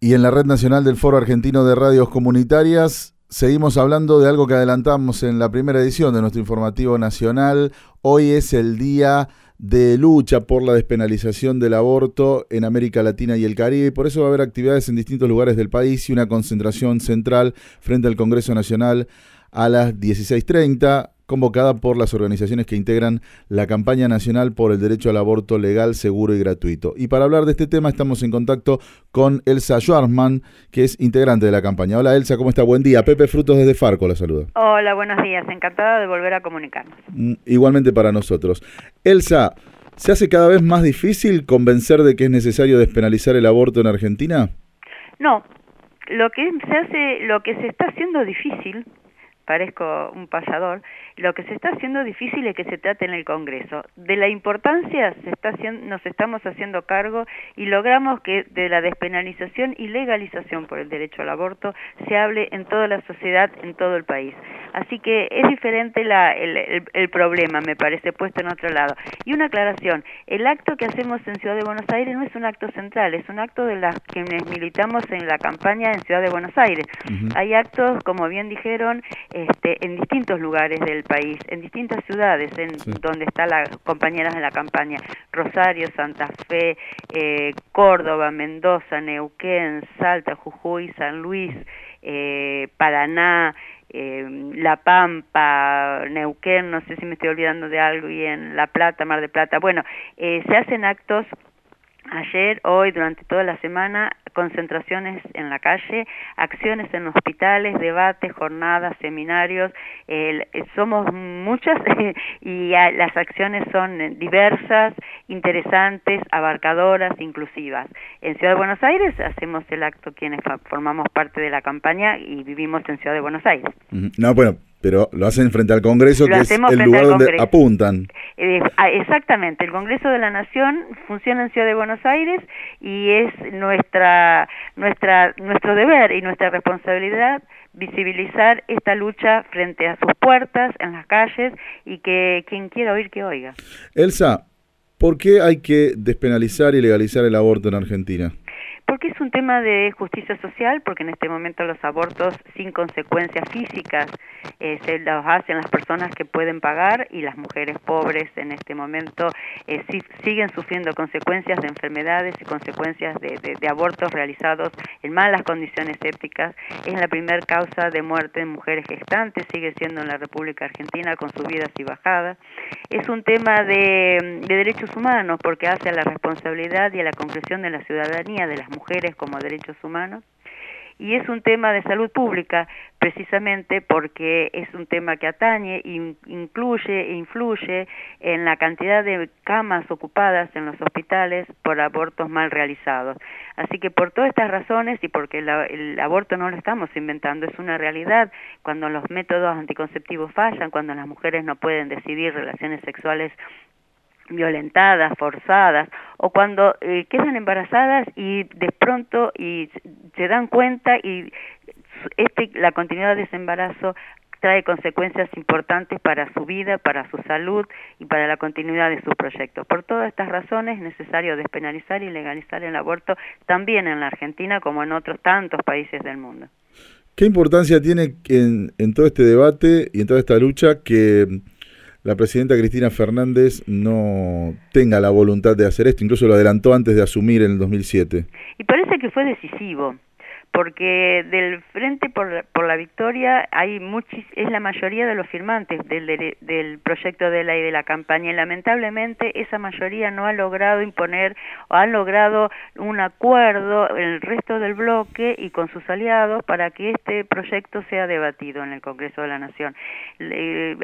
Y en la Red Nacional del Foro Argentino de Radios Comunitarias seguimos hablando de algo que adelantamos en la primera edición de nuestro informativo nacional. Hoy es el día de lucha por la despenalización del aborto en América Latina y el Caribe. Por eso va a haber actividades en distintos lugares del país y una concentración central frente al Congreso Nacional a las 16.30 convocada por las organizaciones que integran la campaña nacional por el derecho al aborto legal, seguro y gratuito. Y para hablar de este tema estamos en contacto con Elsa Schwarzman, que es integrante de la campaña. Hola Elsa, ¿cómo está? Buen día. Pepe Frutos desde Farco la saluda. Hola, buenos días. Encantada de volver a comunicarnos. Mm, igualmente para nosotros. Elsa, ¿se hace cada vez más difícil convencer de que es necesario despenalizar el aborto en Argentina? No, lo que se hace, lo que se está haciendo difícil parezco un payador, lo que se está haciendo difícil es que se trate en el Congreso. De la importancia se está haciendo, nos estamos haciendo cargo y logramos que de la despenalización y legalización por el derecho al aborto se hable en toda la sociedad, en todo el país. Así que es diferente la, el, el, problema, me parece, puesto en otro lado. Y una aclaración, el acto que hacemos en Ciudad de Buenos Aires no es un acto central, es un acto de las quienes militamos en la campaña en Ciudad de Buenos Aires. Hay actos, como bien dijeron, este, en distintos lugares del país, en distintas ciudades, en donde están las compañeras de la campaña, Rosario, Santa Fe, eh, Córdoba, Mendoza, Neuquén, Salta, Jujuy, San Luis, eh, Paraná, eh, La Pampa, Neuquén, no sé si me estoy olvidando de algo, y en La Plata, Mar de Plata. Bueno, se hacen actos Ayer, hoy, durante toda la semana, concentraciones en la calle, acciones en hospitales, debates, jornadas, seminarios. Eh, somos muchas y las acciones son diversas, interesantes, abarcadoras, inclusivas. En Ciudad de Buenos Aires hacemos el acto quienes formamos parte de la campaña y vivimos en Ciudad de Buenos Aires. No, bueno, pero lo hacen frente al Congreso, que es el lugar donde apuntan. Eh, ah, exactamente, el Congreso de la Nación funciona en Ciudad de Buenos Aires y es nuestra, nuestra, nuestro deber y nuestra responsabilidad visibilizar esta lucha frente a sus puertas, en las calles, y que quien quiera oír, que oiga. Elsa, ¿por qué hay que despenalizar y legalizar el aborto en Argentina? Porque es un tema de justicia social, porque en este momento los abortos sin consecuencias físicas eh, se los hacen las personas que pueden pagar y las mujeres pobres en este momento eh, siguen sufriendo consecuencias de enfermedades y consecuencias de, abortos realizados en malas condiciones sépticas. Es la primera causa de muerte en mujeres gestantes, sigue siendo en la República Argentina con subidas y bajadas. Es un tema de, de derechos humanos porque hace a la responsabilidad y a la concreción de la ciudadanía de las mujeres como derechos humanos y es un tema de salud pública precisamente porque es un tema que atañe, incluye e influye en la cantidad de camas ocupadas en los hospitales por abortos mal realizados. Así que por todas estas razones y porque el aborto no lo estamos inventando, es una realidad cuando los métodos anticonceptivos fallan, cuando las mujeres no pueden decidir relaciones sexuales violentadas, forzadas, o cuando eh, quedan embarazadas y de pronto y se dan cuenta y este, la continuidad de ese embarazo trae consecuencias importantes para su vida, para su salud y para la continuidad de su proyecto. Por todas estas razones es necesario despenalizar y legalizar el aborto también en la Argentina como en otros tantos países del mundo. ¿Qué importancia tiene en, en todo este debate y en toda esta lucha que la presidenta Cristina Fernández no tenga la voluntad de hacer esto, incluso lo adelantó antes de asumir en el 2007. Y parece que fue decisivo porque del Frente por, por la Victoria hay muchis, es la mayoría de los firmantes del, del proyecto de ley de la campaña y lamentablemente esa mayoría no ha logrado imponer o ha logrado un acuerdo en el resto del bloque y con sus aliados para que este proyecto sea debatido en el Congreso de la Nación.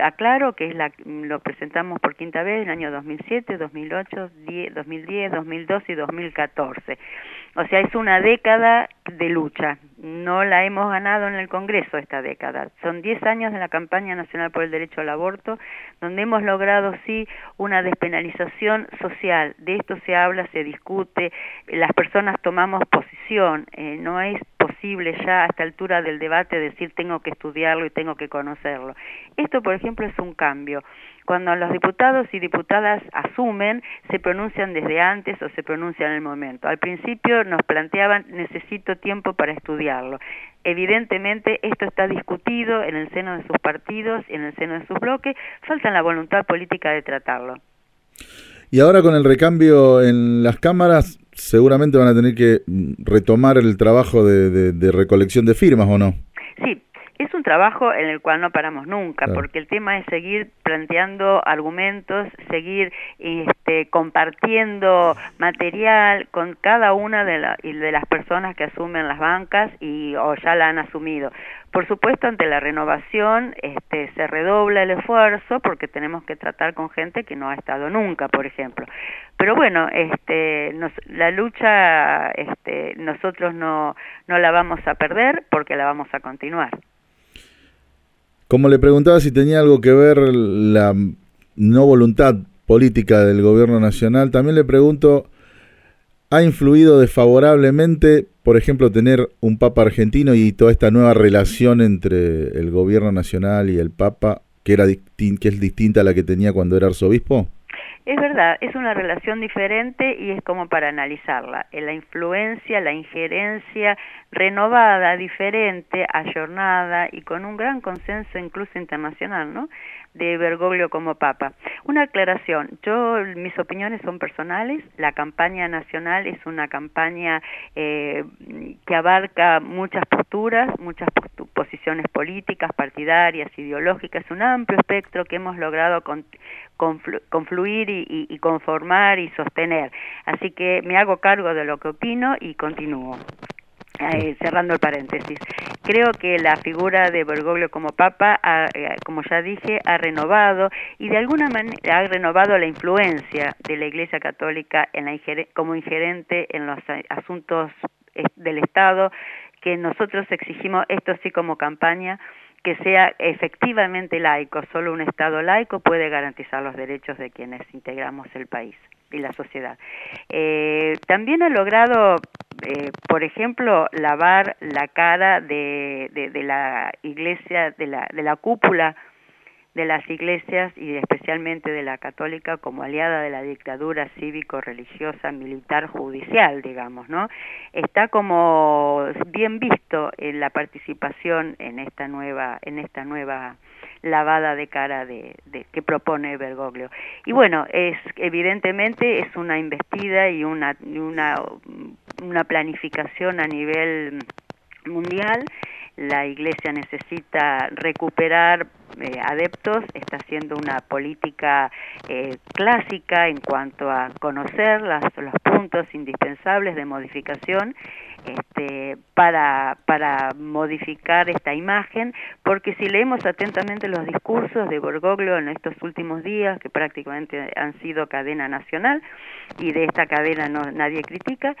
aclaro que lo presentamos por quinta vez en el año 2007, 2008, 2010, 2012 y 2014. O sea, es una década de lucha. No la hemos ganado en el Congreso esta década. Son 10 años de la campaña nacional por el derecho al aborto, donde hemos logrado sí una despenalización social. De esto se habla, se discute, las personas tomamos posición. Eh, no es imposible ya a esta altura del debate decir tengo que estudiarlo y tengo que conocerlo. Esto, por ejemplo, es un cambio. Cuando los diputados y diputadas asumen, se pronuncian desde antes o se pronuncian en el momento. Al principio nos planteaban necesito tiempo para estudiarlo. Evidentemente esto está discutido en el seno de sus partidos, en el seno de sus bloques, falta la voluntad política de tratarlo. Y ahora con el recambio en las cámaras, seguramente van a tener que retomar el trabajo de, recolección de firmas, ¿o no? Sí, trabajo en el cual no paramos nunca, porque el tema es seguir planteando argumentos, seguir este, compartiendo material con cada una de, de las personas que asumen las bancas y o ya la han asumido. Por supuesto, ante la renovación este, se redobla el esfuerzo porque tenemos que tratar con gente que no ha estado nunca, por ejemplo. Pero bueno, este, la lucha este, nosotros no, no la vamos a perder porque la vamos a continuar. Como le preguntaba si tenía algo que ver la no voluntad política del gobierno nacional, también le pregunto, ¿ha influido desfavorablemente, por ejemplo, tener un Papa argentino y toda esta nueva relación entre el gobierno nacional y el Papa, que, era que es distinta a la que tenía cuando era arzobispo? Es verdad, es una relación diferente y es como para analizarla. La influencia, la injerencia renovada, diferente, ayornada y con un gran consenso incluso internacional, ¿no? de Bergoglio como papa. Una aclaración, yo mis opiniones son personales, la campaña nacional es una campaña eh, que abarca muchas posturas, muchas posiciones políticas, partidarias, ideológicas, un amplio espectro que hemos logrado confluir y conformar y sostener. Así que me hago cargo de lo que opino y continúo. Eh, cerrando el paréntesis. Creo que la figura de Bergoglio como papa, eh, como ya dije, ha renovado y de alguna manera ha renovado la influencia de la Iglesia Católica en la como ingerente en los asuntos eh, del Estado, que nosotros exigimos, esto sí como campaña, que sea efectivamente laico. Solo un Estado laico puede garantizar los derechos de quienes integramos el país y la sociedad. también ha logrado eh, por ejemplo, lavar la cara de, de, la iglesia, de la, de la cúpula de las iglesias y especialmente de la católica como aliada de la dictadura cívico-religiosa, militar, judicial, digamos, ¿no? Está como bien visto en la participación en esta nueva, en esta nueva lavada de cara de, que propone Bergoglio. Y bueno, es evidentemente es una investida y una, una, una planificación a nivel mundial. La Iglesia necesita recuperar eh, adeptos, está haciendo una política eh, clásica en cuanto a conocer los puntos indispensables de modificación este, para, para modificar esta imagen, porque si leemos atentamente los discursos de Borgoglio en estos últimos días, que prácticamente han sido cadena nacional, y de esta cadena no, nadie critica,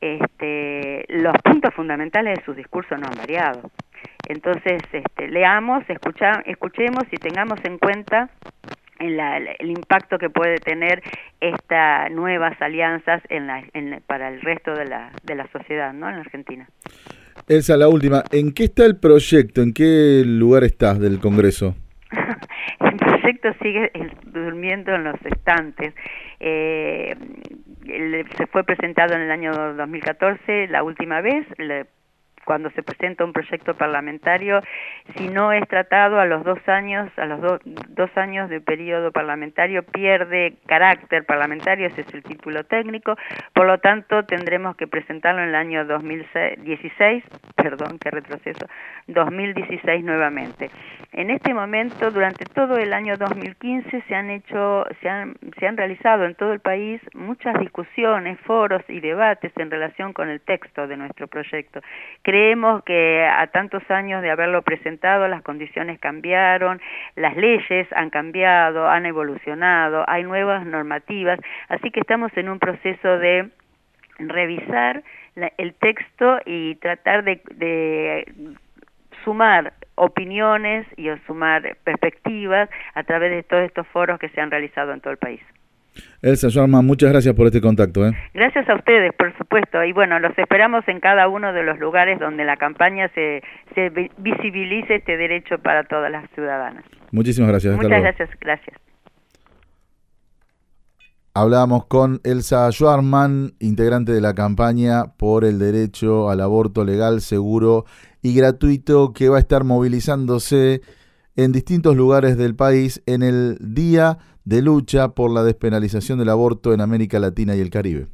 este, los puntos fundamentales de sus discursos no han variado. Entonces, este, leamos, escucha, escuchemos y tengamos en cuenta el impacto que puede tener estas nuevas alianzas en la, para el resto de la, de la sociedad ¿no? en Argentina. Esa la última. ¿En qué está el proyecto? ¿En qué lugar estás del Congreso? el proyecto sigue durmiendo en los estantes. Eh, se fue presentado en el año 2014 la última vez, cuando se presenta un proyecto parlamentario, si no es tratado a los dos años, a los dos años de periodo parlamentario, pierde carácter parlamentario, ese es el título técnico, por lo tanto tendremos que presentarlo en el año 2016, perdón, qué retroceso, 2016 nuevamente. En este momento, durante todo el año 2015 se han hecho, se han, se han realizado en todo el país muchas discusiones, foros y debates en relación con el texto de nuestro proyecto. Creemos que a tantos años de haberlo presentado las condiciones cambiaron, las leyes han cambiado, han evolucionado, hay nuevas normativas, así que estamos en un proceso de revisar el texto y tratar de, sumar opiniones y sumar perspectivas a través de todos estos foros que se han realizado en todo el país. Elsa Schwarman, muchas gracias por este contacto. ¿eh? Gracias a ustedes, por supuesto. Y bueno, los esperamos en cada uno de los lugares donde la campaña se, se visibilice este derecho para todas las ciudadanas. Muchísimas gracias. Muchas gracias, gracias. Hablábamos con Elsa Schwarman, integrante de la campaña por el derecho al aborto legal, seguro y gratuito, que va a estar movilizándose en distintos lugares del país en el Día de Lucha por la Despenalización del Aborto en América Latina y el Caribe.